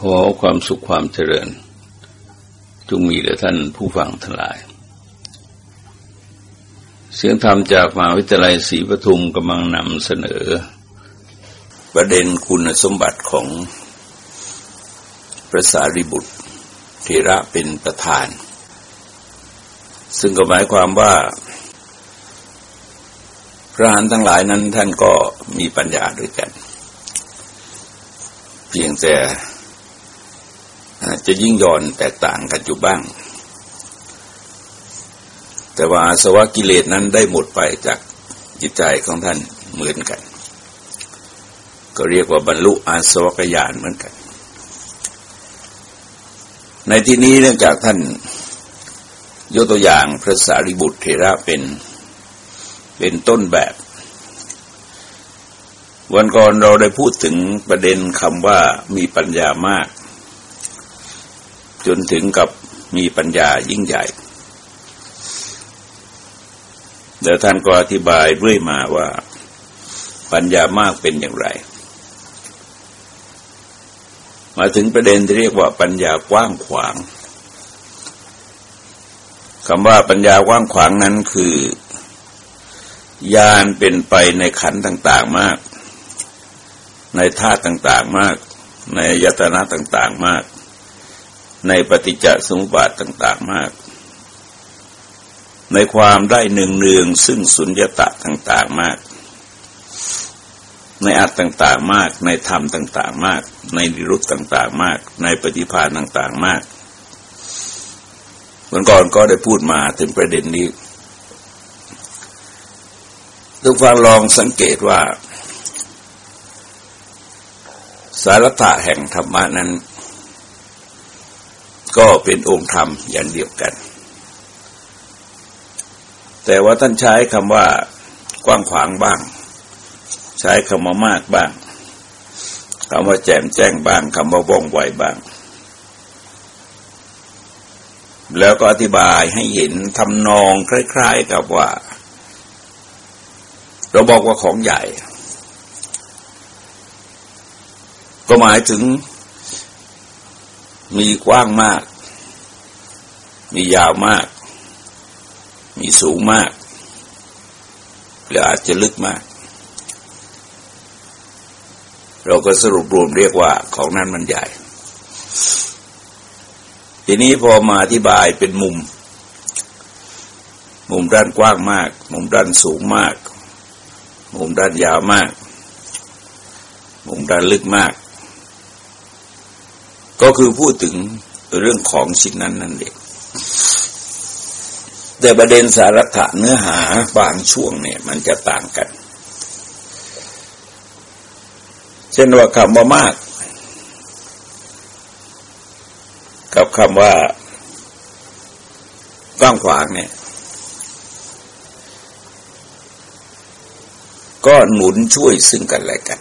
ขอความสุขความเจริญ จงมีแด่ท่านผู้ฟังทั้งหลาย เสียงธรรมจากมหาวิทยาลัยศรีปทุมกำลังนำเสนอ ประเด็นคุณสมบัติของพระสารีบุตรเทระเป็นประธาน ซึ่งก็หมายความว่า พระหานทั้งหลายนั้นท่านก็มีปัญญาด้วยกัน เพียงแต่ จะยิ่งย่อนแตกต่างกันอยู่บ้าง แต่ว่าสวะกิเลสนั้นได้หมดไปจากจิตใจของท่านเหมือนกัน ก็เรียกว่าบรรลุอาสวะกยานเหมือนกัน ในที่นี้เนื่องจากท่านยกตัวอย่างพระสารีบุตรเทระเป็นเป็นต้นแบบ วันก่อนเราได้พูดถึงประเด็นคำว่ามีปัญญามาก จนถึงกับมีปัญญายิ่งใหญ่เดี๋ยวท่านก็อธิบายเรื่อยมาว่า ปัญญามากเป็นอย่างไร มาถึงประเด็นที่เรียกว่าปัญญากว้างขวางคำว่าปัญญากว้างขวางนั้นคือ ญาณเป็นไปในขันต่างๆมาก ในธาตุต่างๆมาก ในยตนะต่างๆมาก ในปฏิจจสมุปบาทต่าง ๆมาก ในความได้หนึ่งเนืองซึ่งสุญญตะต่าง ๆมาก ในอัตต่างๆมาก ในธรรมต่าง ๆ มาก ในนิรุตต่าง ๆ มาก ในปฏิภาณต่าง ๆ มากวันก่อนก็ได้พูดมาถึงประเด็นนี้ทุกฟังลองสังเกตว่า สารถะแห่งธรรมะนั้น ก็เป็นองค์ธรรมอย่างเดียวกัน แต่ว่าท่านใช้คำว่ากว้างขวางบ้าง ใช้คำว่ามากบ้างคำว่าแจ่มแจ้งบ้างคำว่าว่องไวบ้าง แล้วก็อธิบายให้เห็นทำนองคล้ายๆกับว่า เราบอกว่าของใหญ่ ก็หมายถึง มีกว้างมาก มียาวมาก มีสูงมากหรืออาจจะลึกมาก เราก็สรุปรวมเรียกว่าของนั้นมันใหญ่ ทีนี้พอมาอธิบายเป็นมุม มุมด้านกว้างมาก มุมด้านสูงมาก มุมด้านยาวมาก มุมด้านลึกมาก ก็คือพูดถึงเรื่องของสิ่งนั้นนั่นเองแต่ประเด็นสาระเนื้อหาบางช่วงเนี่ย มันจะต่างกัน เช่นว่าคำว่ามาก กับคำว่ากว้างขวางเนี่ย ก็หนุนช่วยซึ่งกันและกัน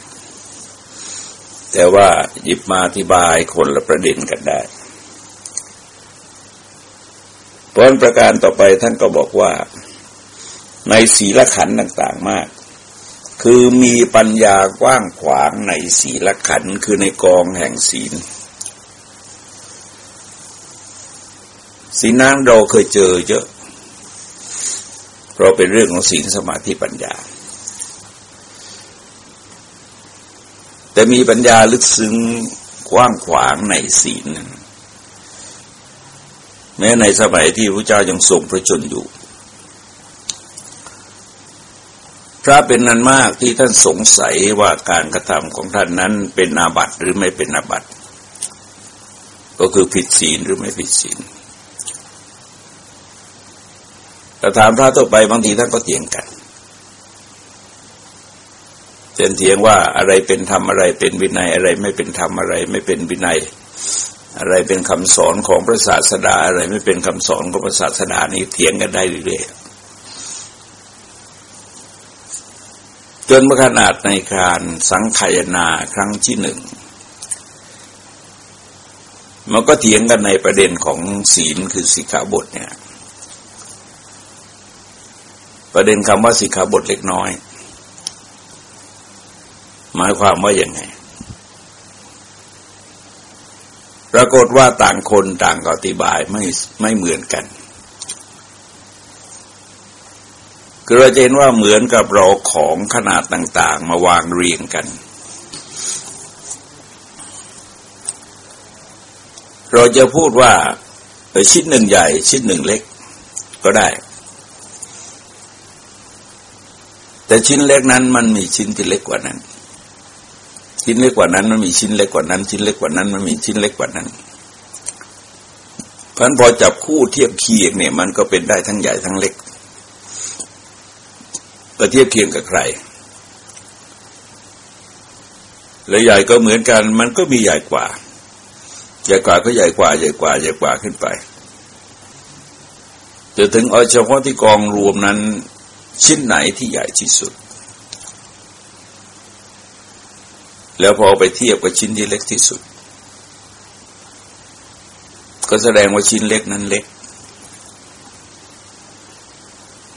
แต่ว่าหยิบมาอธิบายคนละประเด็นกันได้ผลประการต่อไปท่านก็บอกว่า ในศีลขันต่างๆมาก คือมีปัญญากว้างขวางในศีลขันคือในกองแห่งศีลศีลนั้นเราเคยเจอเยอะ เพราะเป็นเรื่องของศีลสมาธิปัญญา แต่มีปัญญาลึกซึ้งกว้างขวางในศีลแม้ในสมัยที่พระเจ้ายังทรงพระชนอยู่ พระเป็นนันมากที่ท่านสงสัยว่าการกระทำของท่านนั้นเป็นอาบัติหรือไม่เป็นอาบัติ ก็คือผิดศีลหรือไม่ผิดศีลแต่ถามพระต่อไปบางทีท่านก็เถียงกัน เตียนเถียงว่าอะไรเป็นธรรมอะไรเป็นวินัยอะไรไม่เป็นธรรมอะไรไม่เป็นวินัย อะไรเป็นคำสอนของพระศาสดาอะไรไม่เป็นคำสอนของพระศาสดานี่เถียงกันได้เรื่อยๆจนมาขนาดในการสังขยนาครั้งที่หนึ่งมันก็เถียงกันในประเด็นของศีลคือสิกขาบทเนี่ย ประเด็นคำว่าสิกขาบทเล็กน้อย หมายความว่าอย่างไง ปรากฏว่าต่างคนต่างอธิบายไม่ไม่เหมือนกันคือเราเห็นว่าเหมือนกับเราของขนาดต่าง ๆ มาวางเรียงกัน เราจะพูดว่าชิ้นหนึ่งใหญ่ ชิ้นหนึ่งเล็กก็ได้ แต่ชิ้นเล็กนั้นมันมีชิ้นที่เล็กกว่านั้น ชิ้นเล็กกว่านั้น มันมีชิ้นเล็กกว่านั้น ชิ้นเล็กกว่านั้น มันมีชิ้นเล็กกว่านั้นเพราะพอจับคู่เทียบเคียงเนี่ยมันก็เป็นได้ทั้งใหญ่ทั้งเล็กก็เทียบเคียงกับใครและใหญ่ก็เหมือนกัน มันก็มีใหญ่กว่า ใหญ่กว่าก็ใหญ่กว่าใหญ่กว่าใหญ่กว่าขึ้นไปจะถึงเอาเฉพาะที่กองรวมนั้น ชิ้นไหนที่ใหญ่ที่สุด แล้วพอไปเทียบกับชิ้นที่เล็กที่สุด ก็แสดงว่าชิ้นเล็กนั้นเล็ก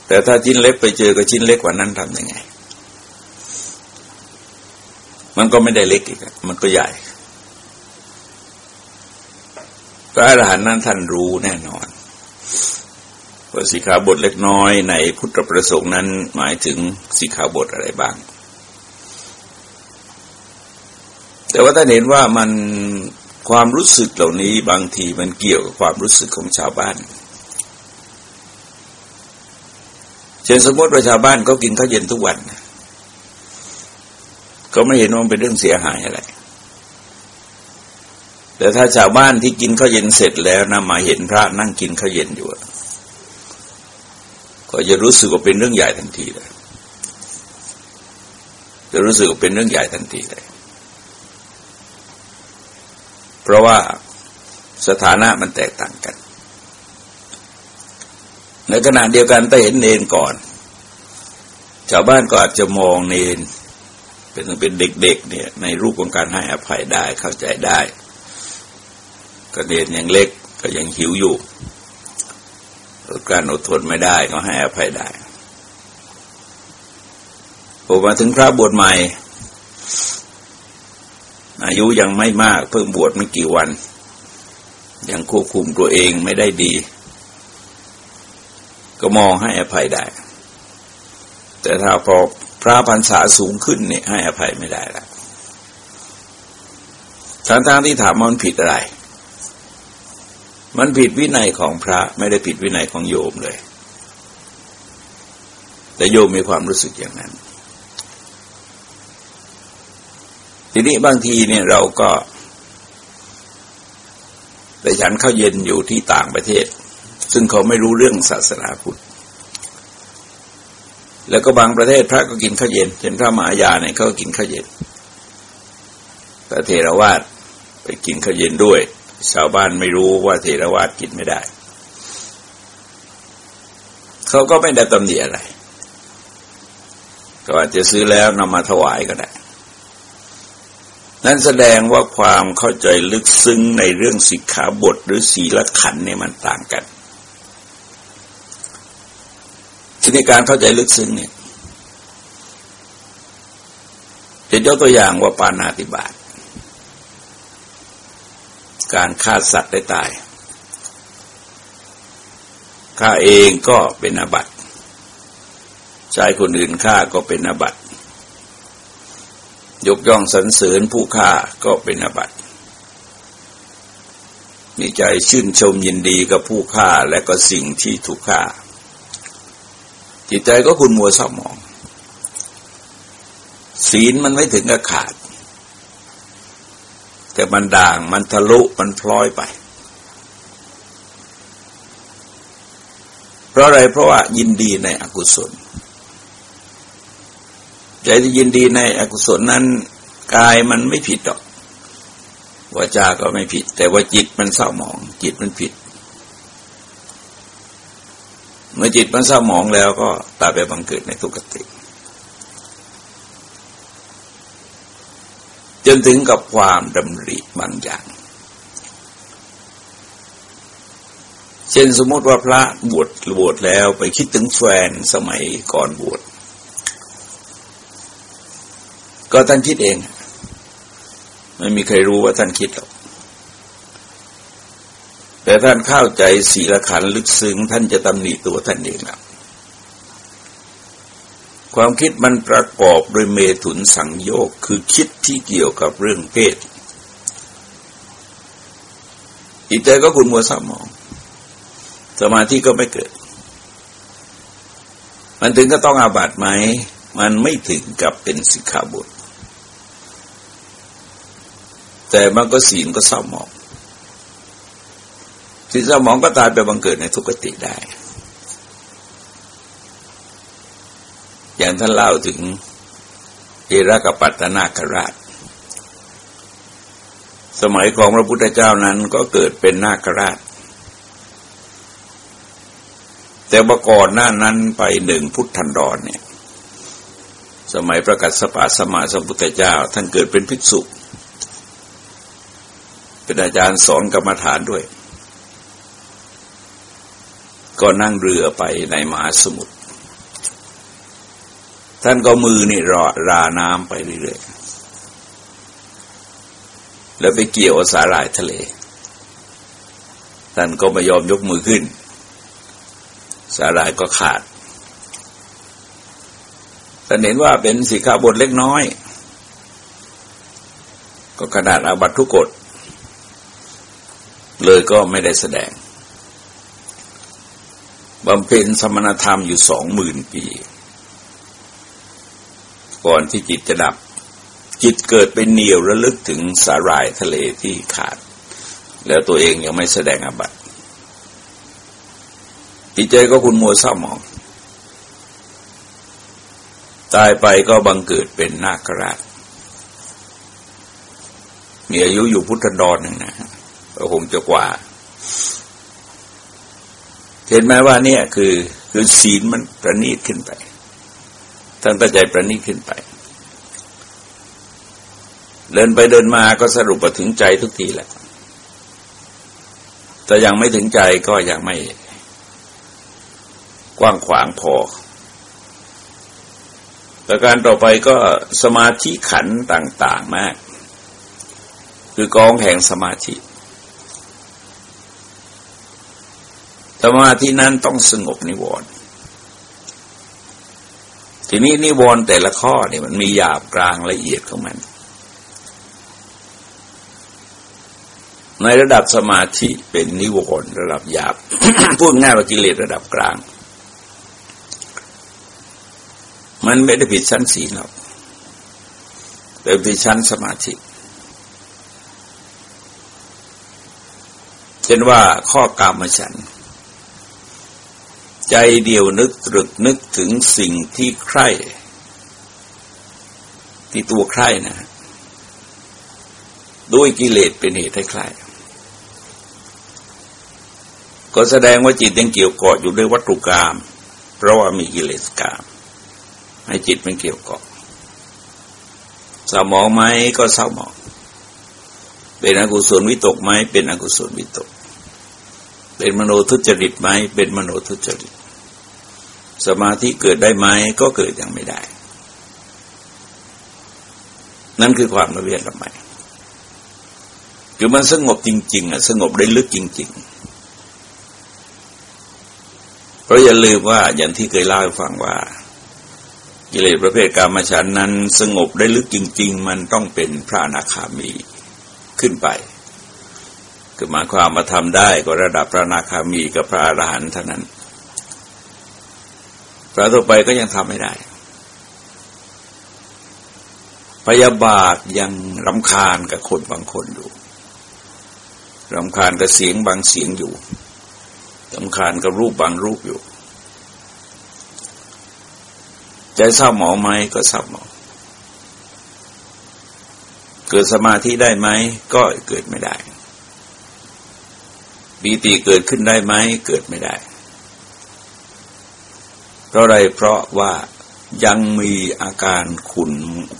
แต่ถ้าชิ้นเล็กไปเจอกับชิ้นเล็กกว่านั้นทำยังไง มันก็ไม่ได้เล็กอีกมันก็ใหญ่พระอรหันต์นั้นท่านรู้แน่นอนว่าสิขาบทเล็กน้อยในพุทธประสงค์นั้นหมายถึงสิขาบทอะไรบ้าง แต่ว่าท่านเห็นว่ามันความรู้สึกเหล่านี้บางทีมันเกี่ยวกับความรู้สึกของชาวบ้าน เช่นสมมติประชาบ้านก็กินข้าวเย็นทุกวันก็ไม่เห็นว่าเป็นเรื่องเสียหายอะไร แต่ถ้าชาวบ้านที่กินข้าวเย็นเสร็จแล้วนะมาเห็นพระนั่งกินข้าวเย็นอยู่ ก็จะรู้สึกว่าเป็นเรื่องใหญ่ทันทีเลย จะรู้สึกว่าเป็นเรื่องใหญ่ทันทีเลย เพราะว่าสถานะมันแตกต่างกัน ในขณะเดียวกันถ้าเห็นเนนก่อน ชาวบ้านก็อาจจะมองเนน เป็นเป็นเด็กๆเนี่ยในรูปของการให้อภัยได้เข้าใจได้ ก็เนนยังเล็กก็ยังหิวอยู่การอดทนไม่ได้ก็ให้อภัยได้พอมาถึงพระบวชใหม่ อายุยังไม่มาก เพิ่งบวชไม่กี่วัน ยังควบคุมตัวเองไม่ได้ดี ก็มองให้อภัยได้ แต่ถ้าพอพระพันษาสูงขึ้นเนี่ยให้อภัยไม่ได้ละทั้งทางที่ถามมันผิดอะไร มันผิดวินัยของพระไม่ได้ผิดวินัยของโยมเลย แต่โยมมีความรู้สึกอย่างนั้น ทีนี้บางทีเนี่ยเราก็ไปฉันเข้าเย็นอยู่ที่ต่างประเทศ ซึ่งเขาไม่รู้เรื่องศาสนาพุทธแล้วก็บางประเทศพระก็กินข้าวเย็นเช่นพระมหายาเนี่ยเขาก็กินข้าวเย็นแต่เทรวาสไปกินข้าวเย็นด้วย ชาวบ้านไม่รู้ว่าเทรวาสกินไม่ได้ เขาก็ไม่ได้ตำหนิอะไร ก็อาจจะซื้อแล้วนำมาถวายก็ได้ นั่นแสดงว่าความเข้าใจลึกซึ้งในเรื่องสิกขาบทหรือศีลขันเนี่ยมันต่างกันทีในการเข้าใจลึกซึ้งเนี่ยจะยกตัวอย่างว่าปานาติบาตการฆ่าสัตว์ได้ตายฆ่าเองก็เป็นอาบัติใช้คนอื่นฆ่าก็เป็นอาบัติ ยกย่องสรรเสริญผู้ฆ่าก็เป็นอาบัติ มีใจชื่นชมยินดีกับผู้ฆ่าและก็สิ่งที่ถูกฆ่า จิตใจก็คุณมัวเศร้าหมอง ศีลมันไม่ถึงกับขาด แต่มันด่างมันทะลุมันพลอยไป เพราะอะไรเพราะว่ายินดีในอกุศล ใจที่ยินดีในอกุศลนั้นกายมันไม่ผิดหรอกวาจาก็ไม่ผิด แต่ว่าจิตมันเศร้าหมอง จิตมันผิด เมื่อจิตมันเศร้าหมองแล้วก็ตายไปบังเกิดในทุกขติ จนถึงกับความดำริบางอย่าง เช่นสมมติว่าพระบวชบวชแล้วไปคิดถึงแฟนสมัยก่อนบวช ก็ท่านคิดเอง ไม่มีใครรู้ว่าท่านคิดหรอกแต่ท่านเข้าใจศีลขันลึกซึ้งท่านจะตำหนิตัวท่านเองแล้วความคิดมันประกอบโดยเมถุนสังโยกคือคิดที่เกี่ยวกับเรื่องเพศอิเตก็คุณมัวสมอง สมาธิก็ไม่เกิด มันถึงก็ต้องอาบัตไหม มันไม่ถึงกับเป็นสิกขาบท แต่มันก็ศีลก็เศร้าหมองศีลเศร้าหมองก็ตายไปบังเกิดในทุกขติได้ อย่างท่านเล่าถึงเอรักปัตตนาคราช สมัยของพระพุทธเจ้านั้นก็เกิดเป็นนาคราช แต่ประก่อนหน้านั้นไปหนึ่งพุทธันดรเนี่ย สมัยประกาศสปาสมาสมุทธเจ้า ท่านเกิดเป็นภิกษุเเป็นอาจารย์สอนกรรมฐานด้วย ก็นั่งเรือไปในมหาสมุทรท่านก็มือนี่รอราน้ำไปเรื่อยๆแล้วไปเกี่ยวสาหร่ายทะเล ท่านก็ไม่ยอมยกมือขึ้น สาหร่ายก็ขาดท่านเห็นว่าเป็นสีขาบทเล็กน้อย ก็ขนาดอาบัตทุกกฎ เลยก็ไม่ได้แสดงบำเพ็ญสมณธรรมอยู่สองหมื่นปี ก่อนที่จิตจะดับ จิตเกิดเป็นเหนียวระลึกถึงสาหร่ายทะเลที่ขาด แล้วตัวเองยังไม่แสดงอบัตจิตใจก็คุณมัวเศร้าหมอง ตายไปก็บังเกิดเป็นนาคราชมีอายุอยู่พุทธดอนหนึ่งนะ ก็คงจะกว่า เห็นไหมว่าเนี่ยคือคือศีลมันประณีตขึ้นไปท่านตั้งใจประณีตขึ้นไป เดินไปเดินมาก็สรุปมาถึงใจทุกทีแหละแต่ยังไม่ถึงใจก็ยังไม่กว้างขวางพอประการต่อไปก็สมาธิขันต่าง ๆมาก คือกองแห่งสมาธิ สมาธินั้นต้องสงบนิวรณ์ทีนี้นิวรณ์แต่ละข้อเนี่ยมันมีหยาบกลางละเอียดของมัน ในระดับสมาธิเป็นนิวรณ์ระดับหยาบ พูดง่ายว่ากิเลสระดับกลาง มันไม่ได้ผิดชั้นสีหรอกแต่ผิดชั้นสมาธิเช่นว่าข้อกรรมฉัน ใจเดียวนึกตรึกนึกถึงสิ่งที่ใคร่ ที่ตัวใคร่นะด้วยกิเลสเป็นเหตุให้ใคร่ก็แสดงว่าจิตยังเกี่ยวเกาะอยู่ด้วยวัตถุกรรมเพราะว่ามีกิเลสกรรมให้จิตมันเกี่ยวเกาะเศร้าหมองไหมก็เศร้าหมอง เป็นอกุศลวิตกไหมเป็นอกุศลวิตก เป็นมโนทุจริตไหม เป็นมโนทุจริต สมาธิเกิดได้ไหม ก็เกิดยังไม่ได้ นั่นคือความระเวียดระไมคือมันสงบจริง ๆอะสงบได้ลึกจริง ๆ เพราะอย่าลืมว่าอย่างที่เคยเล่าให้ฟังว่า กิเลสประเภทกามฉันนั้น สงบได้ลึกจริง ๆ มันต้องเป็นพระอนาคามีขึ้นไป คือหมายความมาทำได้ก็ระดับพระนาคามีกับพระอรหันต์เท่านั้น พระต่อไปก็ยังทำไม่ได้ พยาบาทยังรำคาญกับคนบางคนอยู่รำคาญกับเสียงบางเสียงอยู่รำคาญกับรูปบางรูปอยู่ ใจเศร้าหมองไหมก็เศร้าหมองเกิดสมาธิได้ไหมก็เกิดไม่ได้ ปีติเกิดขึ้นได้ไหมเกิดไม่ได้ เพราะอะไรเพราะว่ายังมีอาการขุน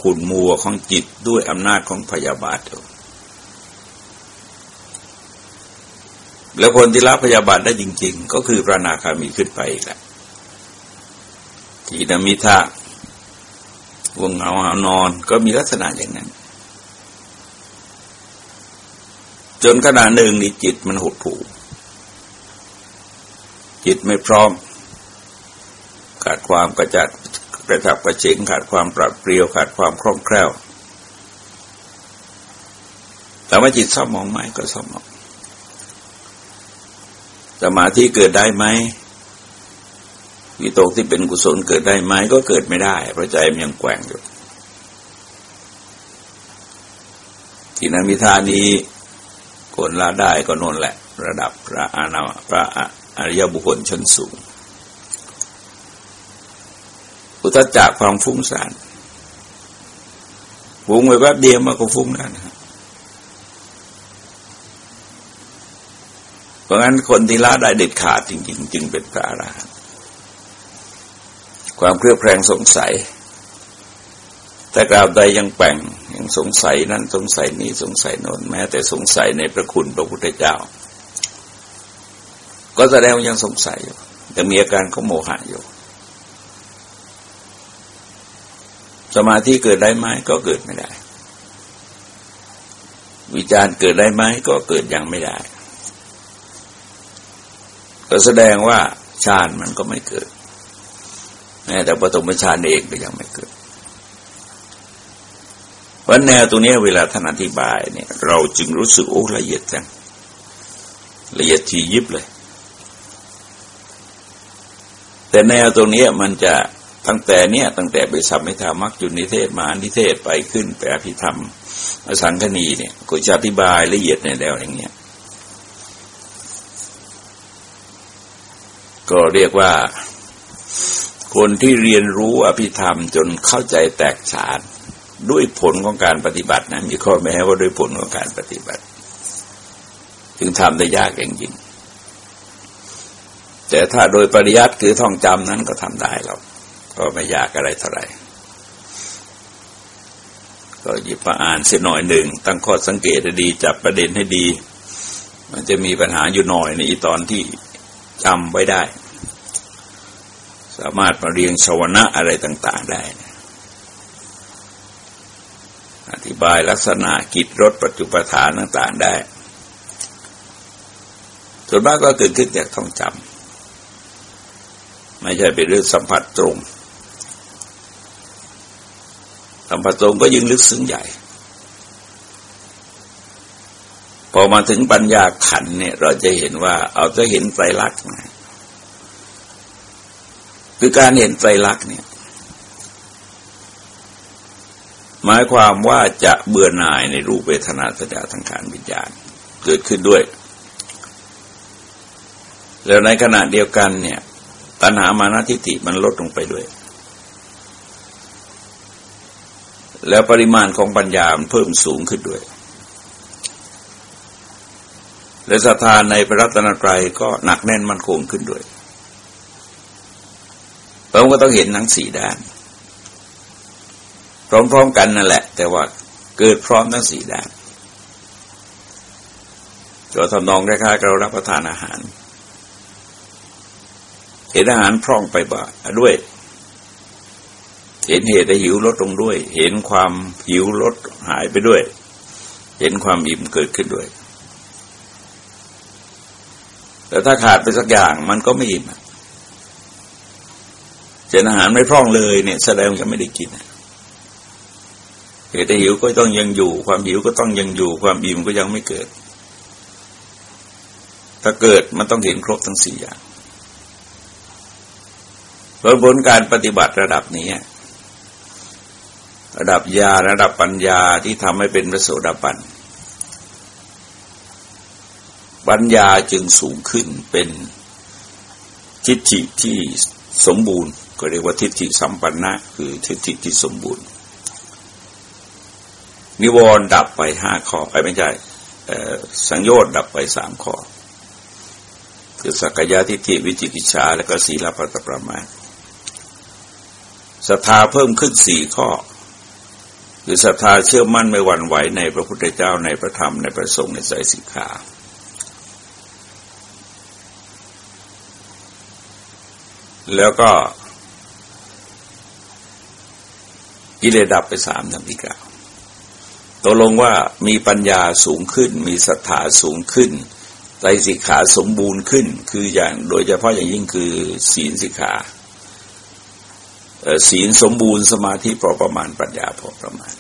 ขุนมัวของจิตด้วยอำนาจของพยาบาทอยู่แล้วคนที่รับพยาบาทได้จริง ๆ ก็คือพระนาคามีขึ้นไปแหละทีนมิทะวงเงาหานอนก็มีลักษณะอย่างนั้น จนขณะหนึ่งนี่จิตมันหดหู่จิตไม่พร้อม ขาดความกระจัดกระจับกระเฉงขาดความปรับเปรียวขาดความคล่องแคล่วแต่ว่าจิตเศร้ามองไหมก็เศร้ามองสมาธิเกิดได้ไหมวิตกที่เป็นกุศลเกิดได้ไหมก็เกิดไม่ได้เพราะใจมันยังแกว่งอยู่ที่นั้นมิธานี้ คนละได้ก็นนแหละ ระดับพระอาณาพระอริยบุคคลชั้นสูง อุตจักความฟุ้งซ่านฟุ้งไปแป๊บเดียวมันก็ฟุ้งแล้วนะเพราะงั้นคนที่ละได้เด็ดขาดจริง ๆ จึงเป็นพระอรหันต์ความเครียดแครงสงสัย แต่กราบใดยังแป่ง ยังสงสัยนั้นสงสัยนี้สงสัยโน้นแม้ แต่สงสัยในพระคุณพระพุทธเจ้า ก็แสดงว่ายังสงสัยอยู่แต่มีอาการของโมหะอยู่ สมาธิเกิดได้ไหมก็เกิดไม่ได้ วิจารเกิดได้ไหมก็เกิดยังไม่ได้ ก็แสดงว่าฌานมันก็ไม่เกิดแม้แต่ปฐมฌานเองก็ยังไม่เกิด เพราะแนวตรงนี้เวลาท่านอธิบายเนี่ย เราจึงรู้สึกโอ้ละเอียดจัง ละเอียดทียิบเลย แต่แนวตรงนี้มันจะตั้งแต่เนี้ยตั้งแต่ไปสัมมิธามักจุนิเทศมานิเทศไปขึ้นไปอภิธรรมอสังคณีเนี่ยก็จะอธิบายละเอียดในแนวอย่างเงี้ยก็เรียกว่า คนที่เรียนรู้อภิธรรมจนเข้าใจแตกฉาน ด้วยผลของการปฏิบัตินะมีข้อแม้ว่าด้วยผลของการปฏิบัติ ถึงทำได้ยากอย่างยิ่งแต่ถ้าโดยปริยัติคือท่องจำนั้นก็ทำได้เราก็ไม่ยากอะไรเท่าไหร่ก็หยิบมาอ่านเสียหน่อยหนึ่งตั้งข้อสังเกตให้ดีจับประเด็นให้ดี มันจะมีปัญหาอยู่หน่อยในตอนที่จำไว้ได้ สามารถมาเรียงชวนะอะไรต่าง ๆ ได้อ ธิบายลักษณะกิจรถปัจจุปทานต่างๆได้ ส่วนมากก็เกิดขึ้นจากท่องจำไม่ใช่เป็นเรื่องสัมผัสตรง สัมผัสตรงก็ยิ่งลึกซึ้งใหญ่ พอมาถึงปัญญาขันเนี่ย เราจะเห็นว่า เอาจะเห็นไตรลักษณ์คือการเห็นไตรลักษณ์เนี่ย หมายความว่าจะเบื่อหน่ายในรูปเวทนาสัญญาทางการวิญญาณเกิดขึ้นด้วย แล้วในขณะเดียวกันเนี่ย ตัณหามานาทิฏฐิมันลดลงไปด้วย แล้วปริมาณของปัญญามันเพิ่มสูงขึ้นด้วย และศรัทธาในพระรัตนตรัยก็หนักแน่นมั่นคงขึ้นด้วยเราก็ต้องเห็นทั้งสี่ด้าน ร้อมๆกันนั่นแหละ แต่ว่าเกิดพร้อมทั้งสี่ด้านเราทำนองคล้ายๆเรารับประทานอาหารเห็นอาหารพร่องไปบ้าด้วย เห็นเหตุหิวลดลงด้วย เห็นความหิวลดหายไปด้วย เห็นความอิ่มเกิดขึ้นด้วย แต่ถ้าขาดไปสักอย่างมันก็ไม่อิ่มเจนอาหารไม่พร่องเลยเนี่ย แสดงว่าไม่ได้กิน เหตุหิวก็ต้องยังอยู่ ความหิวก็ต้องยังอยู่ ความอิ่มก็ยังไม่เกิด ถ้าเกิดมันต้องเห็นครบทั้งสี่อย่างผลผลการปฏิบัติระดับนี้ ระดับญาระดับปัญญาที่ทำให้เป็นพระโสดาบันปัญญาจึงสูงขึ้นเป็นทิฏฐิที่สมบูรณ์ ก็เรียกว่าทิฏฐิสัมปันนะ คือทิฏฐิที่สมบูรณ์ นิวรณ์ดับไปห้าข้อไปไม่ใช่สังโยชน์ดับไปสามข้อ คือสักยะทิฏฐิวิจิกิจชาและก็ศีลปัตประมาณศรัทธาเพิ่มขึ้นสี่ข้อ คือศรัทธาเชื่อมั่นไม่หวั่นไหวในพระพุทธเจ้าในพระธรรมในพระสงฆ์ในใจสิกขาแล้วก็กิเลสดับไปสามทังที่กล่าว ตกลงว่ามีปัญญาสูงขึ้น มีศรัทธาสูงขึ้นไตรสิกขาสมบูรณ์ขึ้น คืออย่างโดยเฉพาะอย่างยิ่งคือศีลสิกขาศีลสมบูรณ์สมาธิพอประมาณปัญญาพอประมาณ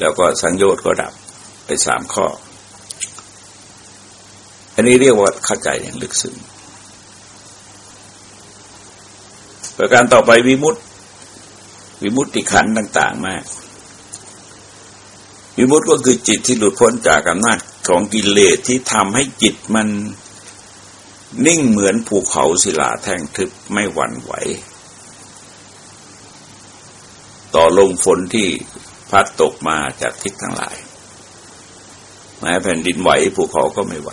แล้วก็สังโยชน์ก็ดับไปสามข้อ อันนี้เรียกว่าเข้าใจอย่างลึกซึ้งประการต่อไปวิมุตติวิมุตติขันต่าง ๆ มาก วิมุตติก็คือจิตที่หลุดพ้นจากอำนาจของกิเลสที่ทำให้จิตมันนิ่งเหมือนภูเขาศิลาแท่งทึบไม่หวั่นไหว ต่อลงฝนที่พัดตกมาจากทิศทั้งหลายแม้แผ่นดินไหวภูเขาก็ไม่ไหว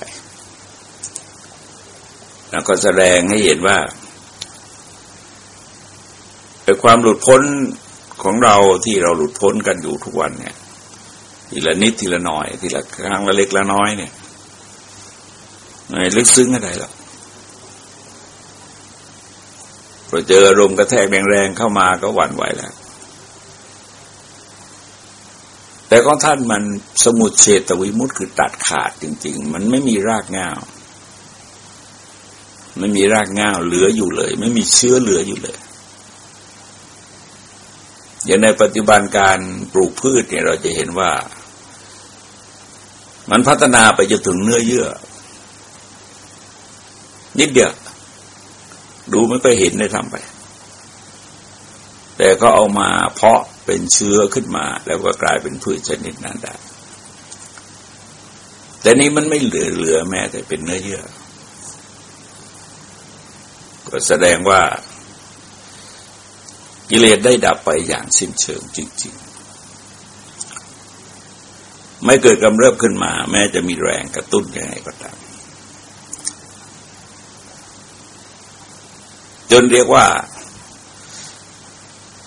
แล้วก็แสดงให้เห็นว่าแต่ความหลุดพ้นของเราที่เราหลุดพ้นกันอยู่ทุกวันเนี่ย ทีละนิดทีละหน่อยทีละครั้งละเล็กละน้อยเนี่ยไม่ลึกซึ้งอะไรหรอกพอเจออารมณ์กระแทกแรงๆเข้ามาก็หวั่นไหวแล้ว แต่ของท่านมันสมุดเฉตวิมุตคือตัดขาดจริง ๆ มันไม่มีรากง่าไม่มีรากง่าเหลืออยู่เลย ไม่มีเชื้อเหลืออยู่เลยอย่างในปัจจุบันการปลูกพืชเนี่ยเราจะเห็นว่า มันพัฒนาไปจนถึงเนื้อเยื่อ นิดเดียว ดูไม่ค่อยเห็นได้ทำไป แต่ก็เอามาเพาะเป็นเชื้อขึ้นมา แล้วก็กลายเป็นพืชชนิดนั้นได้ แต่นี้มันไม่เหลือเหลือแม้แต่เป็นเนื้อเยื่อ ก็แสดงว่ากิเลสได้ดับไปอย่างสิ้นเชิงจริงๆ ไม่เกิดกำเริบขึ้นมา แม้จะมีแรงกระตุ้นยังไงก็ตามจนเรียกว่า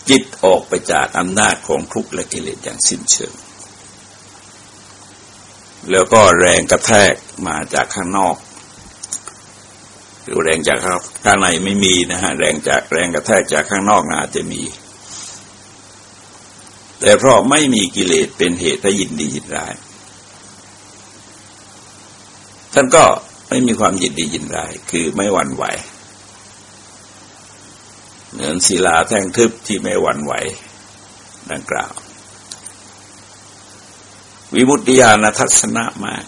จิตออกไปจากอำนาจของทุกข์และกิเลสอย่างสิ้นเชิง แล้วก็แรงกระแทกมาจากข้างนอกหรือแรงจากข้างในไม่มีนะฮะแรงจากแรงกระแทกจากข้างนอกอาจจะมี แต่เพราะไม่มีกิเลสเป็นเหตุให้ยินดียินร้าย ท่านก็ไม่มีความยินดียินร้าย คือไม่หวั่นไหว เหมือนศิลาแท่งทึบที่ไม่หวั่นไหวดังกล่าว วิมุตติญาณทัศนะมาก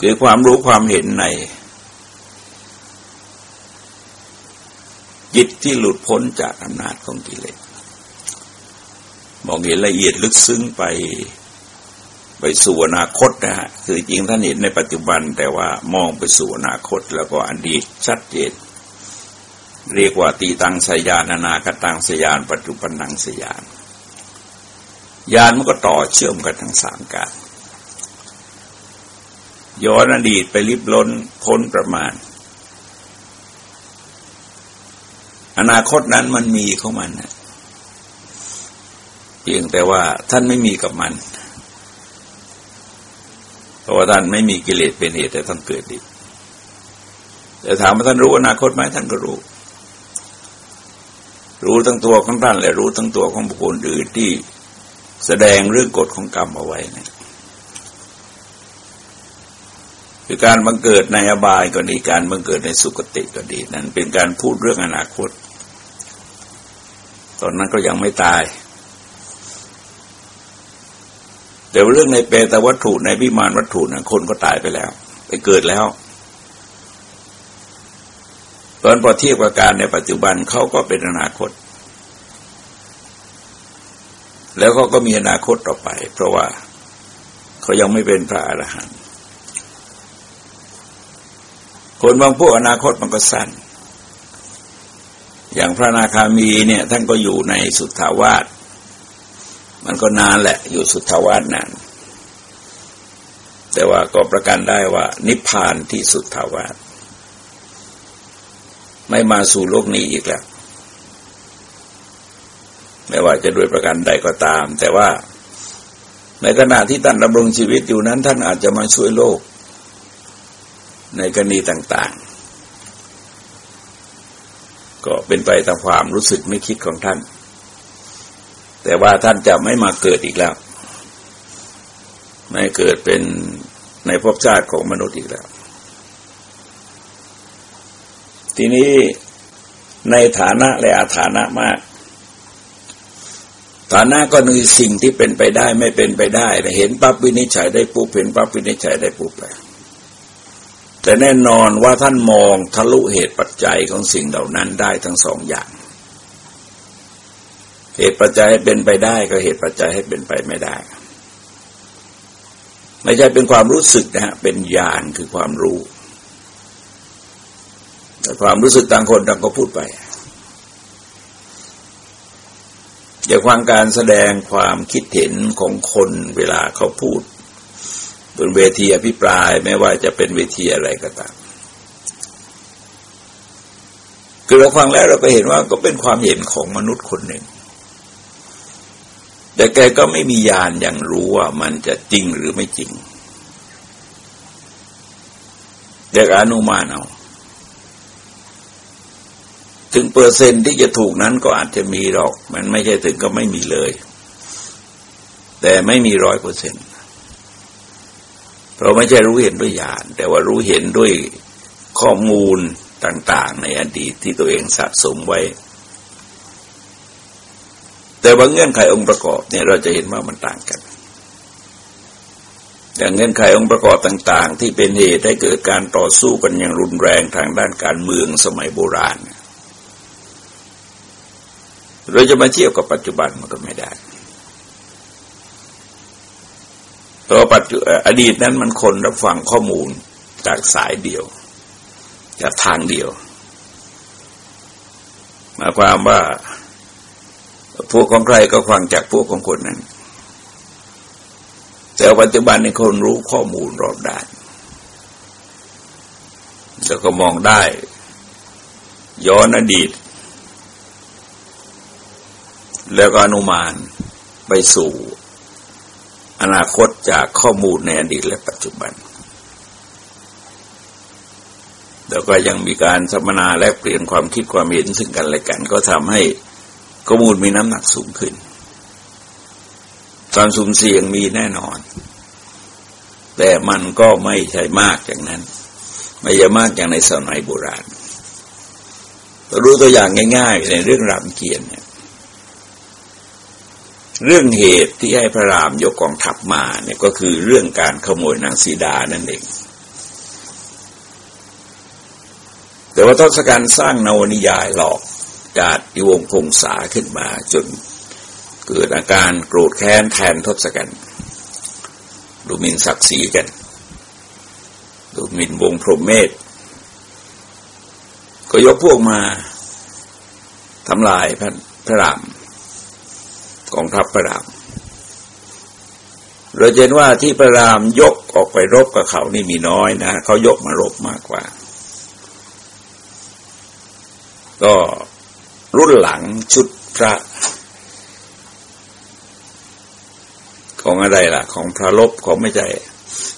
คือความรู้ความเห็นใน จิตที่หลุดพ้นจากอำนาจของกิเลส มองเห็นละเอียดลึกซึ้งไปไปสู่อนาคตนะฮะคือจริงท่านเห็นในปัจจุบันแต่ว่ามองไปสู่อนาคตแล้วก็อดีตชัดเจน เรียกว่าตีตังสยานอนาคตังสยาน ปัจจุบันนังสยานยานมันก็ต่อเชื่อมกันทั้งสามการย้อนอดีตไปลิบล้นพ้นประมาณ อนาคตนั้นมันมีของมันนะ พียงแต่ว่าท่านไม่มีกับมัน เพราะว่าท่านไม่มีกิเลสเป็นเหตุแต่ท่านเกิดดีแต่ถามว่าท่านรู้อนาคตไหมท่านก็รู้ รู้ทั้งตัวของท่านและรู้ทั้งตัวของบุคคลอื่นที่แสดงเรื่องกฎของกรรมเอาไว้นะคือการบังเกิดในอบายก็ดีการบังเกิดในสุคติก็ดี นั้นเป็นการพูดเรื่องอนาคต ตอนนั้นก็ยังไม่ตาย แต่เรื่องในเปตวัตถุในวิมานวัตถุนะคนก็ตายไปแล้ว ไปเกิดแล้ว ตอนพอเทียบกับการในปัจจุบันเขาก็เป็นอนาคต แล้วเขาก็มีอนาคตต่อไป เพราะว่าเขายังไม่เป็นพระอรหันต์คนบางพวกอนาคตมันก็สั้น อย่างพระนาคามีเนี่ยท่านก็อยู่ในสุทธาวาส มันก็นานแหละอยู่สุทธาวาสนาน แต่ว่าก็ประกันได้ว่า นิพพานที่สุทธาวาสไม่มาสู่โลกนี้อีกแล้ว ไม่ว่าจะด้วยประกันใดก็ตาม แต่ว่าในขณะที่ท่านดำรงชีวิตอยู่นั้น ท่านอาจจะมาช่วยโลก ในกรณีต่าง ๆ ก็เป็นไปตามความรู้สึกไม่คิดของท่าน แต่ว่าท่านจะไม่มาเกิดอีกแล้ว ไม่เกิดเป็นในภพชาติของมนุษย์อีกแล้ว ทีนี้ในฐานะและอาฐานะมาก ฐานะก็คือสิ่งที่เป็นไปได้ไม่เป็นไปได้ เห็นปั๊บวินิจฉัยได้ปุ๊บเห็นปั๊บวินิจฉัยได้ปุ๊บไปแต่แน่นอนว่าท่านมองทะลุเหตุปัจจัยของสิ่งเหล่านั้นได้ทั้งสองอย่าง เหตุปัจจัยให้เป็นไปได้ก็เหตุปัจจัยให้เป็นไปไม่ได้ ไม่ใช่เป็นความรู้สึกนะฮะเป็นญาณคือความรู้ แต่ความรู้สึกต่างคนต่างก็พูดไปอย่าฟังการแสดงความคิดเห็นของคนเวลาเขาพูดบนเวทีอภิปรายไม่ว่าจะเป็นเวทีอะไรก็ตามคือเราฟังแล้วเราก็เห็นว่าก็เป็นความเห็นของมนุษย์คนหนึ่ง แต่แกก็ไม่มียานอย่างรู้ว่ามันจะจริงหรือไม่จริงเด็กอนุมานเอาถึงเปอร์เซ็นต์ที่จะถูกนั้นก็อาจจะมีหรอก มันไม่ใช่ถึงก็ไม่มีเลย แต่ไม่มีร้อยเปอร์เซ็นต์เราไม่ใช่รู้เห็นด้วยญาณแต่ว่ารู้เห็นด้วยข้อมูลต่าง ๆ ในอดีตที่ตัวเองสะสมไว้ แต่ว่าเงื่อนไของค์ประกอบเนี่ยเราจะเห็นว่ามันต่างกันอย่างเงื่อนไของค์ประกอบต่าง ๆ ที่เป็นเหตุให้เกิดการต่อสู้กันอย่างรุนแรงทางด้านการเมืองสมัยโบราณ เราจะมาเทียบกับปัจจุบันมันก็ไม่ได้ตัวปัจจุอดีตนั้นมันคนรับฟังข้อมูลจากสายเดียว จากทางเดียวหมายความว่า พวกของใครก็ฟังจากพวกของคนนั้น แต่ปัจจุบันในคนรู้ข้อมูลรอบด้านแล้วก็มองได้ ย้อนอดีต แล้วก็อนุมานไปสู่อนาคตจากข้อมูลในอดีตและปัจจุบัน แล้วก็ยังมีการสัมมนาแลกเปลี่ยนความคิดความเห็นซึ่งกันและกัน ก็ทำให้ ข้อมูลมีน้ำหนักสูงขึ้น การสุ่มเสี่ยงมีแน่นอน แต่มันก็ไม่ใช่มากอย่างนั้น ไม่ใช่มากอย่างในสมัยโบราณรู้ตัวอย่างง่าย ๆ ในเรื่องรามเกียรติเนี่ยเรื่องเหตุที่ให้พระรามยกกองทัพมาเนี่ยก็คือเรื่องการขโมยนางสีดานั่นเอง แต่ว่าทศกัณฐ์สร้างนวนิยายหลอก จาดิวงพงษาขึ้นมาจนเกิดอาการโกรธแค้นแทนทศกัณฐ์ดูหมิ่นศักดิ์ศรีกัน ดูหมิ่นวงพรหมเมธก็ยกพวกมาทำลายพระพระรามกองทัพพระราม เราเห็นว่าที่พระรามยกออกไปรบกับเขานี่มีน้อยนะเขายกมารบมากกว่า ก็ รุ่นหลังชุดพระ ของอะไรล่ะ ของพระลบของไม่ใช่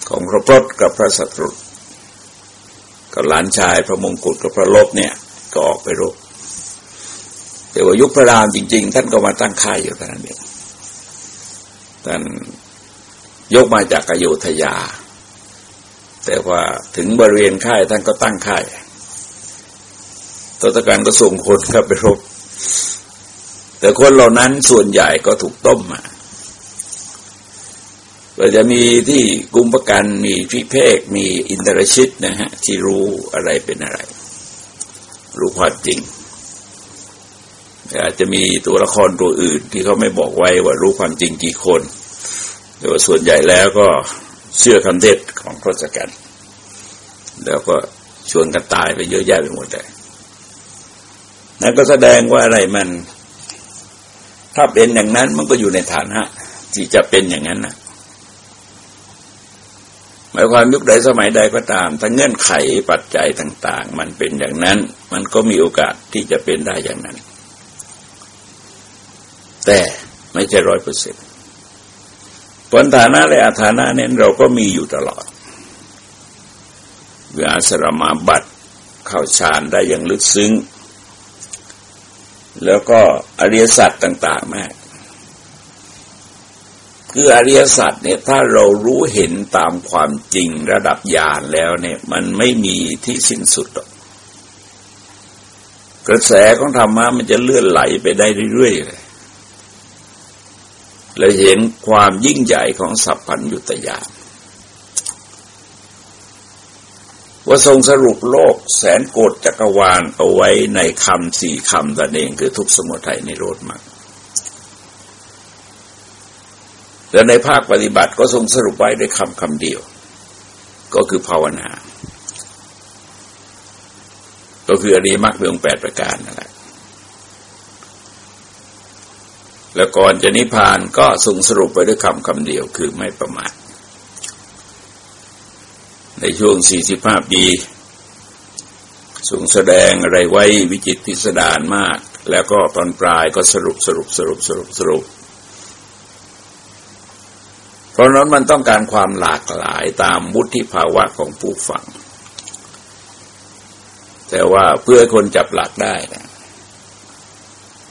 ของพระพรตกับพระสัตรุกับหลานชายพระมงกุฎกับพระลบเนี่ยก็ออกไปรบแต่ว่ายุคพระรามจริง ๆ ท่านก็มาตั้งค่ายอยู่ท่านเองท่านยกมาจากอโยธยา แต่ว่าถึงบริเวณค่ายท่านก็ตั้งค่าย ตัวตการก็ส่งคนเข้าไปรบ แต่คนเหล่านั้นส่วนใหญ่ก็ถูกต้มมาก็จะมีที่กุมประกันมีพิเพกมีอินทรชิตนะฮะ ที่รู้อะไรเป็นอะไร รู้ความจริงอาจจะมีตัวละครตัวอื่นที่เขาไม่บอกไว้ว่ารู้ความจริงกี่คนแต่ว่าส่วนใหญ่แล้วก็เชื่อคำเทศของทศกัณฐ์แล้วก็ชวนกันตายไปเยอะแยะไปหมดเลย นั่นก็แสดงว่าอะไรมัน ถ้าเป็นอย่างนั้นมันก็อยู่ในฐานะที่จะเป็นอย่างนั้นนะหมายความยุคใดสมัยใดก็ตาม ถ้าเงื่อนไขปัจจัยต่าง ๆ มันเป็นอย่างนั้น มันก็มีโอกาสที่จะเป็นได้อย่างนั้น แต่ไม่ใช่ร้อยเปอร์เซ็นต์ผลฐานะและอาฐานะเน้นเราก็มีอยู่ตลอดเวลาสรมาบัตเข้าฌานได้อย่างลึกซึ้ง แล้วก็อริยสัจต่าง ๆ มาก คืออริยสัจเนี่ยถ้าเรารู้เห็นตามความจริงระดับญาณแล้วเนี่ย มันไม่มีที่สิ้นสุดหรอกกระแสของธรรมะมันจะเลื่อนไหลไปได้เรื่อยๆเลยเราเห็นความยิ่งใหญ่ของสัพพัญญุตญาณ ว่าทรงสรุปโลกแสนโกดจักรวาลเอาไว้ในคำสี่คำตนเองคือทุกสมุทัยในโรดมากและในภาคปฏิบัติก็ทรงสรุปไว้ด้วยคำคำเดียว ก็คือภาวนา ก็คืออริมักเรื่องแปดประการนั่นแหละแล้วก่อนจะนิพพานก็ทรงสรุปไปด้วยคำคำเดียวคือไม่ประมาท ในช่วงสี่สิบห้าปีทรงแสดงอะไรไว้วิจิตพิสดารมาก แล้วก็ตอนปลายก็สรุปสรุปสรุปสรุปสรุป เพราะนั้นมันต้องการความหลากหลายตามวุฒิภาวะของผู้ฟัง แต่ว่าเพื่อคนจับหลักได้นะ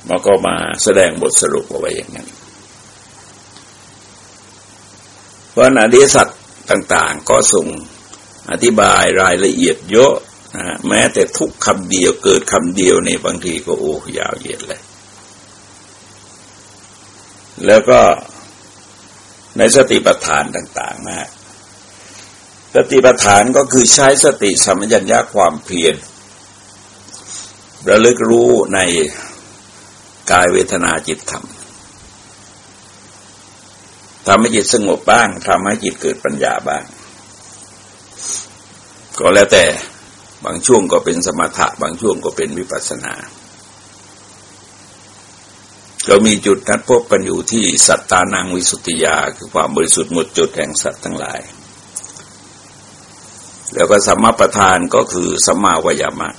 มันก็มาแสดงบทสรุปเอาไว้อย่างนั้น เพราะอดีสัตว์ต่าง ๆ ก็ส่ง อธิบายรายละเอียดเยอะนะแม้แต่ทุกคำเดียวเกิดคำเดียวในบางทีก็โอ้ยาวเหยียดเลย แล้วก็ในสติปัฏฐานต่าง ๆ มาก สติปัฏฐานก็คือใช้สติสัมปชัญญะความเพียรระลึกรู้ในกายเวทนาจิตธรรมทำให้จิตสงบบ้างทำให้จิตเกิดปัญญาบ้าง ก็แล้วแต่บางช่วงก็เป็นสมถะ บางช่วงก็เป็นวิปัสสนาก็มีจุดนัดพบกันอยู่ที่สัตตานังวิสุทธิยา คือความบริสุทธิ์หมดจุดแห่งสัตว์ทั้งหลาย แล้วก็สัมมาประธานก็คือสัมมาวยามะ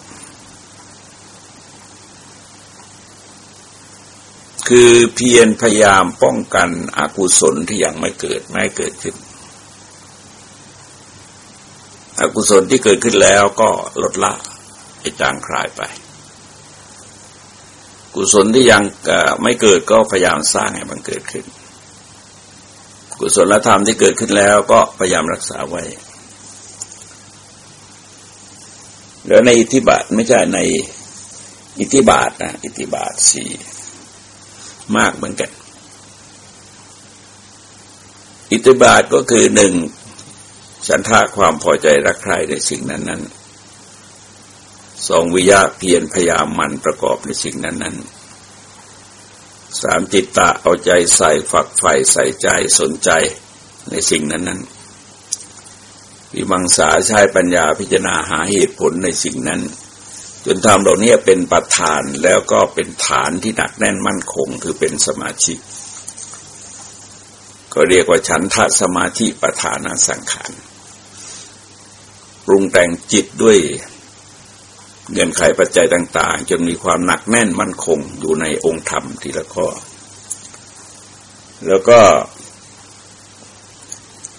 คือเพียรพยายามป้องกันอกุศลที่ยังไม่เกิดไม่เกิดขึ้น อกุศลที่เกิดขึ้นแล้วก็ลดละไอจางคลายไป กุศลที่ยังไม่เกิดก็พยายามสร้างให้มันเกิดขึ้น กุศลธรรมที่เกิดขึ้นแล้วก็พยายามรักษาไว้ แล้วในอิทธิบาทไม่ใช่ในอิทธิบาทนะอิทธิบาทสี่มากเหมือนกัน อิทธิบาทก็คือหนึ่ง ฉันทาความพอใจรักใคร่ในสิ่งนั้นนั้นสองวิยาเพียรพยายามมันประกอบในสิ่งนั้นนั้นสามจิตตะเอาใจใส่ฝักใฝ่ใส่ใจสนใจในสิ่งนั้นนั้นวิมังสาใช้ปัญญาพิจารณาหาเหตุผลในสิ่งนั้น จนทำเหล่านี้เป็นประธานแล้วก็เป็นฐานที่หนักแน่นมั่นคงคือเป็นสมาธิก็เรียกว่าฉันทะสมาธิประธานสังขาร ปรุงแต่งจิตด้วยเงื่อนไขปัจจัยต่าง ๆ จนมีความหนักแน่นมั่นคงอยู่ในองค์ธรรมทีละข้อ แล้วก็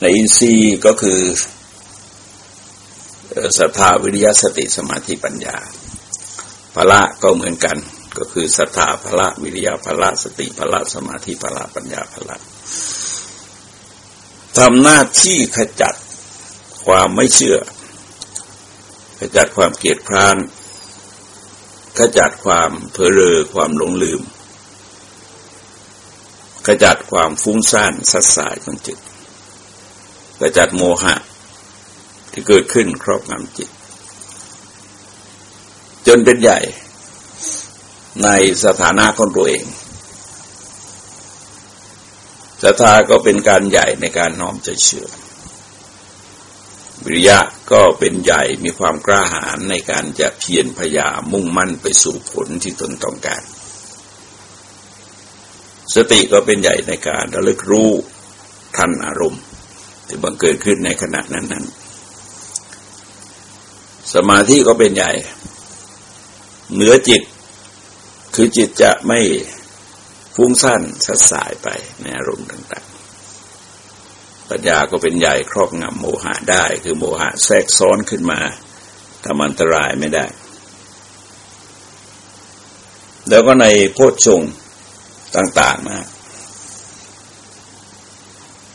ในอินทรีย์ก็คือศรัทธาวิริยะสติสมาธิปัญญาพละก็เหมือนกันก็คือศรัทธาพละวิริยะพละสติพละสมาธิพละปัญญาพละทำหน้าที่ขจัดความไม่เชื่อ ขจัดความเกียดคร้านขจัดความเผลอเรอความหลงลืมขจัดความฟุ้งซ่านสัดสายของจิตขจัดโมหะที่เกิดขึ้นครอบงำจิต จนเป็นใหญ่ในสถานะของตัวเองศรัทธาก็เป็นการใหญ่ในการน้อมใจเชื่อ วิริยะก็เป็นใหญ่มีความกล้าหาญในการจะเพียรพยายามมุ่งมั่นไปสู่ผลที่ตนต้องการ สติก็เป็นใหญ่ในการระลึกรู้ทันอารมณ์ที่บังเกิดขึ้นในขณะนั้นนั้นสมาธิก็เป็นใหญ่ เหนือจิตคือจิตจะไม่ฟุ้งซ่านสัดสายไปในอารมณ์ต่าง ปัญญาก็เป็นใหญ่ครอบงำโมหะได้ คือโมหะแทรกซ้อนขึ้นมาทำอันตรายไม่ได้ แล้วก็ในโพชฌงต่าง ๆ นะ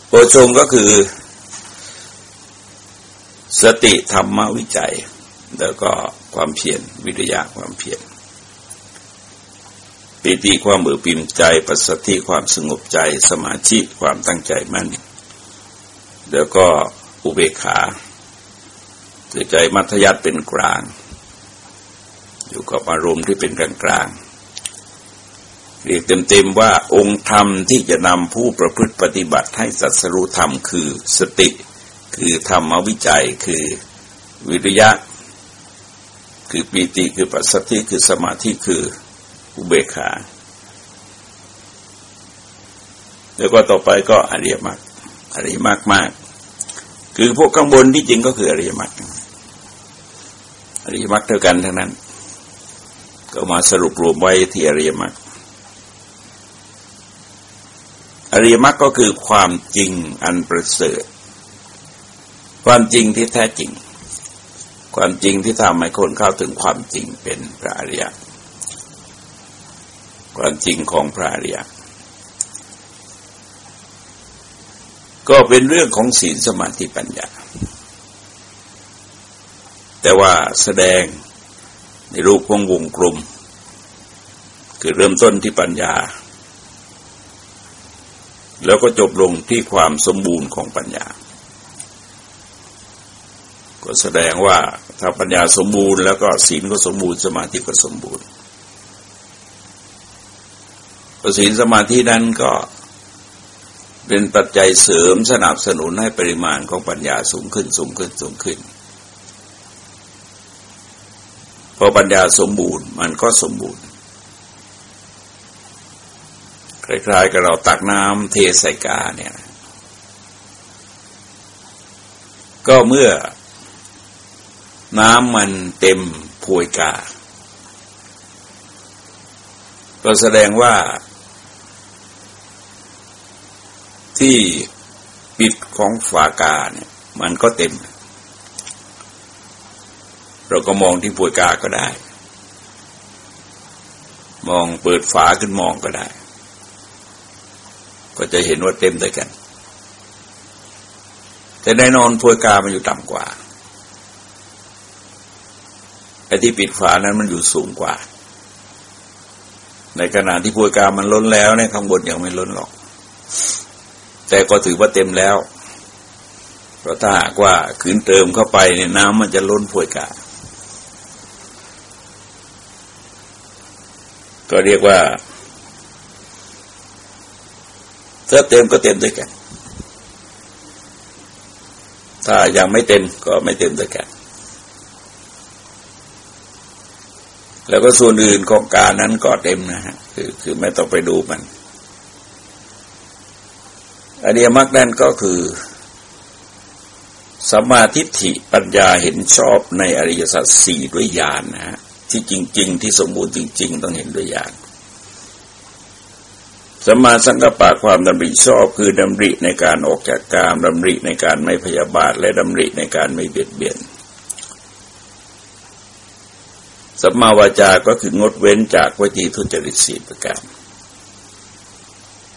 โพชงก็คือ สติธรรมวิจัย แล้วก็ความเพียรวิทยาความเพียรปีติความเบื่อปิมใจ ปัสสติความสงบใจ สมาธิความตั้งใจมั่น แล้วก็อุเบกขาคือใจมัธยัติเป็นกลาง อยู่กับอารมณ์ที่เป็นกลางกลางเรียกเต็มๆว่าองค์ธรรมที่จะนำผู้ประพฤติปฏิบัติให้สัสรุธรรมคือสติ คือธรรมวิจัยคือวิริยะ คือปีติคือปัสสติคือสมาธิคืออุเบกขา แล้วก็ต่อไปก็อริยมรรค อริยมรรคมาก คือพวกข้างบนที่จริงก็คืออริยมรรคอริยมรรคเท่ากันทั้งนั้น ก็มาสรุปรวมไว้ที่อริยมรรคอริยมรรคก็คือความจริงอันประเสริฐ ความจริงที่แท้จริง ความจริงที่ทำให้คนเข้าถึงความจริงเป็นพระอริยความจริงของพระอริยะ ก็เป็นเรื่องของศีลสมาธิปัญญา แต่ว่าแสดงในรูปของวงกลมคือเริ่มต้นที่ปัญญา แล้วก็จบลงที่ความสมบูรณ์ของปัญญา ก็แสดงว่าถ้าปัญญาสมบูรณ์แล้วก็ศีลก็สมบูรณ์สมาธิก็สมบูรณ์ศีลสมาธินั้นก็ เป็นปัจจัยเสริมสนับสนุนให้ปริมาณของปัญญาสูงขึ้นสูงขึ้นสูงขึ้น พอปัญญาสมบูรณ์มันก็สมบูรณ์คล้ายๆกับเราตักน้ำเทใส่กาเนี่ย ก็เมื่อน้ำมันเต็มพวยกา ก็แสดงว่า ที่ปิดของฝากาเนี่ยมันก็เต็ม เราก็มองที่พวยกาก็ได้ มองเปิดฝาขึ้นมองก็ได้ ก็จะเห็นว่าเต็มด้วยกัน แต่แน่นอนพวยกามันอยู่ต่ำกว่าไอ้ที่ปิดฝานั้นมันอยู่สูงกว่า ในขณะที่พวยกามันล้นแล้วในข้างบนยังไม่ล้นหรอก แต่ก็ถือว่าเต็มแล้ว เพราะถ้าหากว่าขืนเติมเข้าไปเนี่ยน้ำมันจะล้นพวยกาก็เรียกว่าถ้าเต็มก็เต็มด้วยกัน ถ้ายังไม่เต็มก็ไม่เต็มด้วยกัน แล้วก็ส่วนอื่นของการนั้นก็เต็มนะฮะ คือคือไม่ต้องไปดูมัน อริยมรรคนั่นก็คือสมาธิฐิปัญญาเห็นชอบในอริยสัจสี่ด้วยญาณนนะฮะที่จริง ๆ ที่สมบูรณ์จริง ๆ ต้องเห็นด้วยญาณสมาสังกปะความดำริชอบคือดำริในการออกจากกามดำริในการไม่พยาบาทและดำริในการไม่เบียดเบียนสัมมาวาจาก็คืองดเว้นจากวจีทุจริตสี่ประการ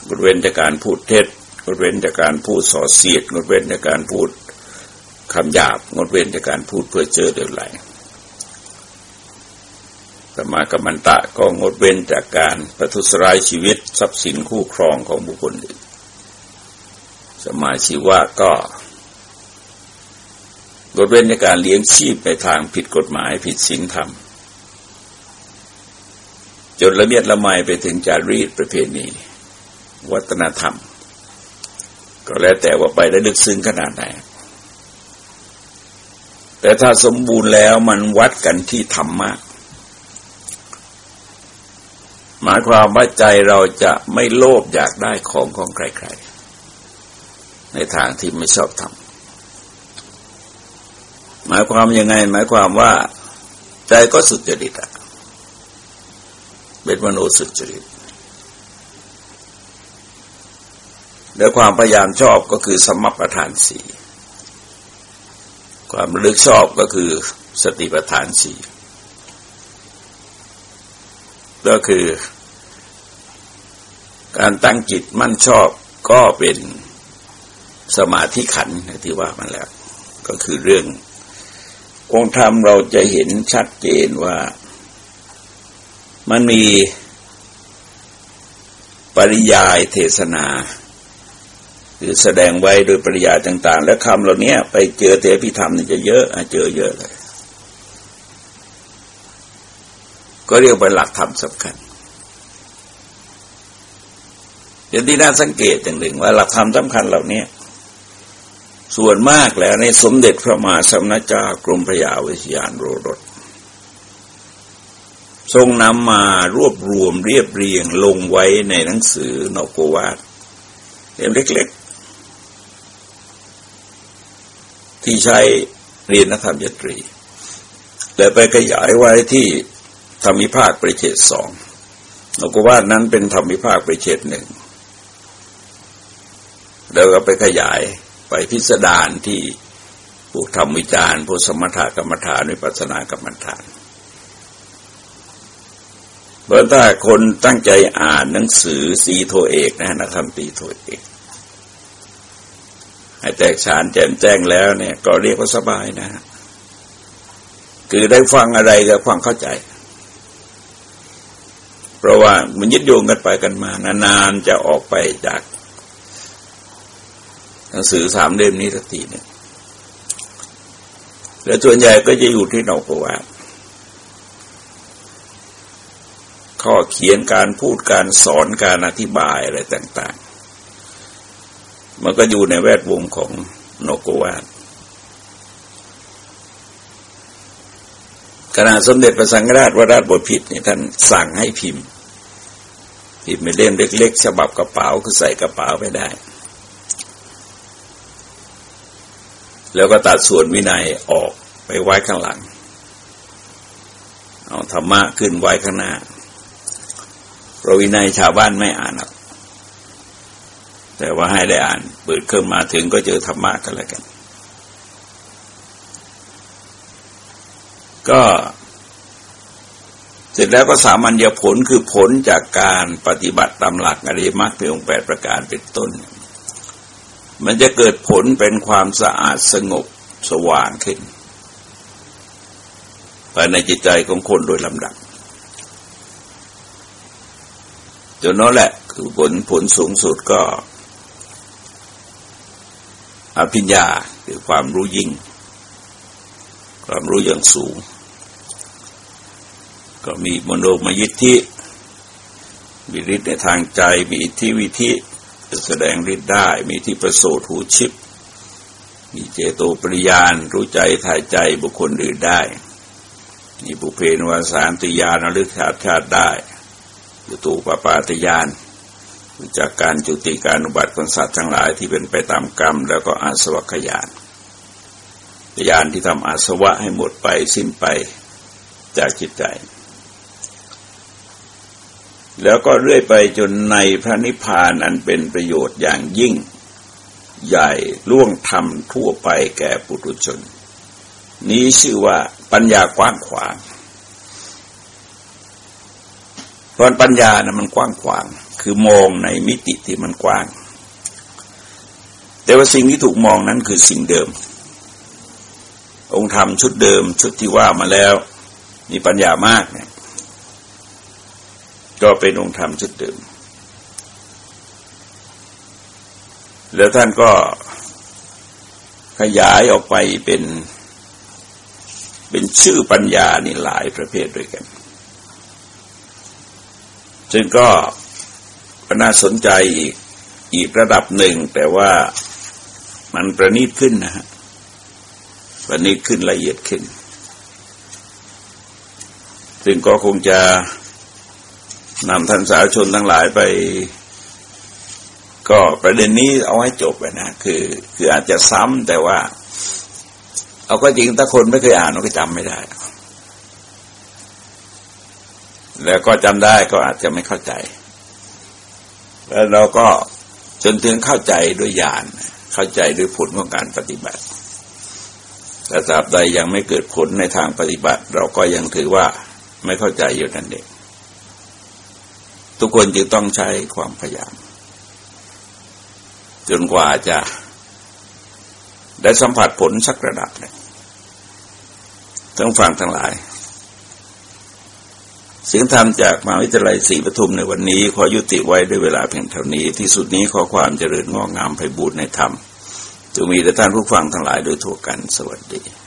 งดเว้นจากการพูดเท็จ ดเว้นจากการพูดส่อเสียด งดเว้นจากการพูดคำหยาบ งดเว้นจากการพูดเพื่อเจอเดือดไหลสมากัมมันตะก็งดเว้นจากการประทุษร้ายชีวิตทรัพย์สินคู่ครองของบุคคลอื่น สมาชีวะก็งดเว้นในการเลี้ยงชีพในทางผิดกฎหมายผิดศีลธรรม จนละเมียดละไมไปถึงจารีตประเพณี วัฒนธรรม ก็แล้วแต่ว่าไปได้ลึกซึ้งขนาดไหน แต่ถ้าสมบูรณ์แล้วมันวัดกันที่ธรรมะ หมายความว่าใจเราจะไม่โลภอยากได้ของของใครๆ ในทางที่ไม่ชอบทำหมายความยังไง หมายความว่า ใจก็สุจริตอะเป็นมโนสุจริต และความพยายามชอบก็คือสมประทานสีความลึกชอบก็คือสติประทานสีก็คือ การตั้งจิตมั่นชอบก็เป็นสมาธิขันที่ว่ามันแล้ว ก็คือเรื่อง องค์ธรรมเราจะเห็นชัดเจนว่ามันมีปริยายเทศนา คือแสดงไว้โดยปริยายต่าง ๆ และคำเหล่านี้ไปเจอเทพิธรรมนี่จะเยอะเจอเยอะเลย ก็เรียกว่าหลักธรรมสำคัญอย่างที่น่าสังเกตอย่างหนึ่งว่าหลักธรรมสำคัญเหล่านี้ส่วนมากแล้วในสมเด็จพระมหาสมณเจ้ากรมพระยาวิทยานโรรสทรงนำมารวบรวมเรียบเรียงลงไว้ในหนังสือนโกวาดเล่มเล็กๆ ที่ใช้เรียนนักธรรมยตรีแต่ไปขยายไว้ที่ธรรมิภาคประเชษสองนกวานั้นเป็นธรรมิภาคประเชษหนึ่งแล้วก็ไปขยายไปพิสดารที่ผู้ทำวิจารณ์ผู้สมถกรรมฐานวิปัสสนากรรมฐานเพราะถ้าคนตั้งใจอ่านหนังสือสีโทเอกนะนักธรรมตีโทเอก ให้แตกฉานแจ่มแจ้งแล้วเนี่ย ก็เรียกว่าสบายนะ คือได้ฟังอะไรก็ฟังเข้าใจ เพราะว่ามันยึดโยงกันไปกันมานานๆจะออกไปจากหนังสือสามเล่มนี้สักทีเนี่ยแล้วส่วนใหญ่ก็จะอยู่ที่นอกประวัติข้อเขียนการพูดการสอนการอธิบายอะไรต่าง ๆ มันก็อยู่ในแวดวงของโนโกวาดขณะสมเด็จพระสังฆราชวราชบพิตรเนี่ยท่านสั่งให้พิมพ์ พิมพ์เป็นเล่มเล็กๆฉบับกระเป๋าคือใส่กระเป๋าไปได้ แล้วก็ตัดส่วนวินัยออกไปไว้ข้างหลัง เอาธรรมะขึ้นไว้ข้างหน้าพระวินัยชาวบ้านไม่อ่านหรอก แต่ว่าให้ได้อ่านเปิดเครื่องมาถึงก็เจอธรรมะกันแล้วกัน ก็เสร็จแล้วก็สามัญญผลคือผลจากการปฏิบัติตามหลักอริยมรรคเพียงแปดประการเป็นต้น มันจะเกิดผลเป็นความสะอาดสงบสว่างขึ้นภายในจิตใจของคนโดยลำดับจนนั่นแหละคือผลผลสูงสุดก็ อภิญญาคือความรู้ยิ่ง ความรู้อย่างสูง ก็มีมโนมยิทธิ มีฤทธิ์ในทางใจ มีอิทธิวิธิแสดงฤทธิ์ได้ มีที่ประโสดหูชิปมีเจโตปริยานรู้ใจถ่ายใจบุคคลอื่นได้ มีบุเพนวาสานติยานลึกชาติชาติได้ยุตูปปาตยาน จากการจุติการอุบัติของสัตว์ทั้งหลายที่เป็นไปตามกรรม แล้วก็อาสวะขยานยานที่ทำอาสวะให้หมดไปสิ้นไปจากจิตใจ แล้วก็เรื่อยไปจนในพระนิพพานอันเป็นประโยชน์อย่างยิ่งใหญ่ล่วงธรรมทั่วไปแก่ปุถุชน นี้ชื่อว่าปัญญากว้างขวางพราะปัญญานะมันกว้างขวาง คือมองในมิติที่มันกว้าง แต่ว่าสิ่งที่ถูกมองนั้นคือสิ่งเดิม องค์ธรรมชุดเดิมชุดที่ว่ามาแล้วมีปัญญามากเนี่ยก็เป็นองค์ธรรมชุดเดิม แล้วท่านก็ขยายออกไปเป็นเป็นชื่อปัญญานี่หลายประเภทด้วยกัน ซึ่งก็ น่าสนใจอีกอีกระดับหนึ่ง แต่ว่ามันประณีตขึ้นนะฮะประณีตขึ้นละเอียดขึ้น ซึ่งก็คงจะนำท่านสาชนทั้งหลายไป ก็ประเด็นนี้เอาให้จบไปนะคือคืออาจจะซ้ำแต่ว่า เอาก็จริงถ้าคนไม่เคยอ่านก็จำไม่ได้ แล้วก็จำได้ก็อาจจะไม่เข้าใจ แล้วเราก็จนถึงเข้าใจด้วยญาณเข้าใจด้วยผลของการปฏิบัติแต่ตราบใดยังไม่เกิดผลในทางปฏิบัติ เราก็ยังถือว่าไม่เข้าใจอยู่นั่นเองทุกคนจึงต้องใช้ความพยายาม จนกว่าจะได้สัมผัสผลสักระดับหนึ่งต้องฟังทั้งหลาย เสียงธรรมจากมหาวิทยาลัยศรีปทุมในวันนี้ขอยุติไว้ด้วยเวลาเพียงเท่านี้ ที่สุดนี้ขอความเจริญงอกงามไปบูรณนธรรมจะมีแต่ท่านผู้ฟังทั้งหลายโดยทั่วกันสวัสดี